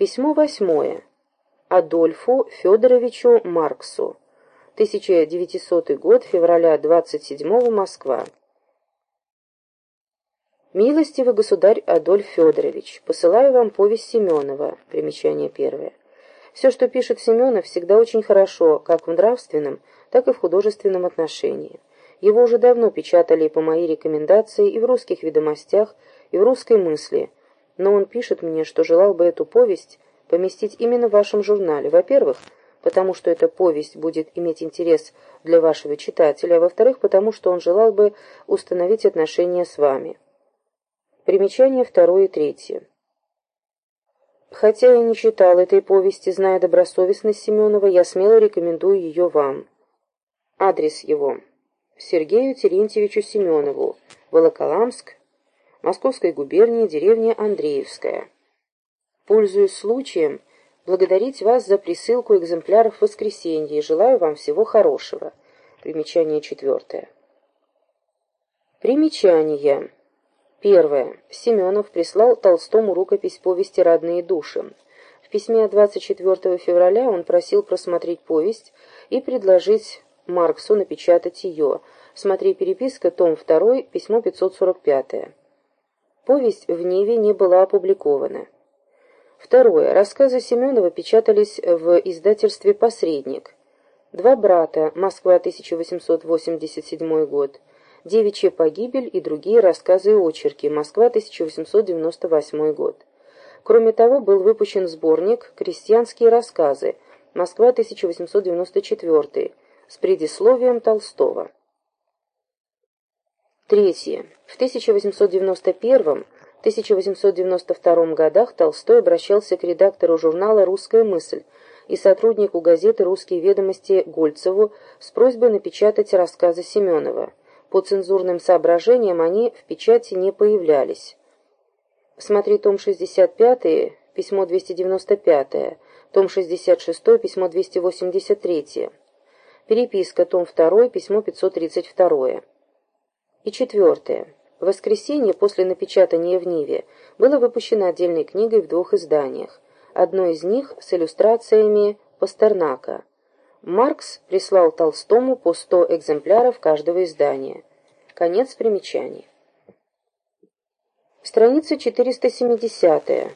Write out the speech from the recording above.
Письмо восьмое. Адольфу Федоровичу Марксу. 1900 год, февраля 27 Москва. Милостивый государь Адольф Федорович, посылаю вам повесть Семенова. Примечание первое. Все, что пишет Семенов, всегда очень хорошо, как в нравственном, так и в художественном отношении. Его уже давно печатали по моей рекомендации и в русских ведомостях, и в русской мысли, но он пишет мне, что желал бы эту повесть поместить именно в вашем журнале. Во-первых, потому что эта повесть будет иметь интерес для вашего читателя, а во-вторых, потому что он желал бы установить отношения с вами. Примечание второе и третье. Хотя я не читал этой повести, зная добросовестность Семенова, я смело рекомендую ее вам. Адрес его. Сергею Терентьевичу Семенову, Волоколамск, Московской губернии, деревня Андреевская. Пользуясь случаем, благодарить вас за присылку экземпляров в воскресенье и желаю вам всего хорошего. Примечание четвертое. Примечание. Первое. Семенов прислал Толстому рукопись повести «Родные души». В письме 24 февраля он просил просмотреть повесть и предложить Марксу напечатать ее. Смотри переписка, том 2, письмо 545. Повесть в Ниве не была опубликована. Второе. Рассказы Семенова печатались в издательстве «Посредник». «Два брата», Москва, 1887 год. «Девичья погибель» и другие рассказы и очерки. Москва, 1898 год. Кроме того, был выпущен сборник «Крестьянские рассказы». Москва, 1894 с предисловием Толстого. Третье. В 1891-1892 годах Толстой обращался к редактору журнала «Русская мысль» и сотруднику газеты «Русские ведомости» Гольцеву с просьбой напечатать рассказы Семенова. По цензурным соображениям они в печати не появлялись. Смотри том 65, письмо 295, том 66, письмо 283. Переписка, том 2, письмо 532. И четвертое. В воскресенье после напечатания в Ниве было выпущено отдельной книгой в двух изданиях. Одно из них с иллюстрациями Пастернака. Маркс прислал Толстому по 100 экземпляров каждого издания. Конец примечаний. Страница 470.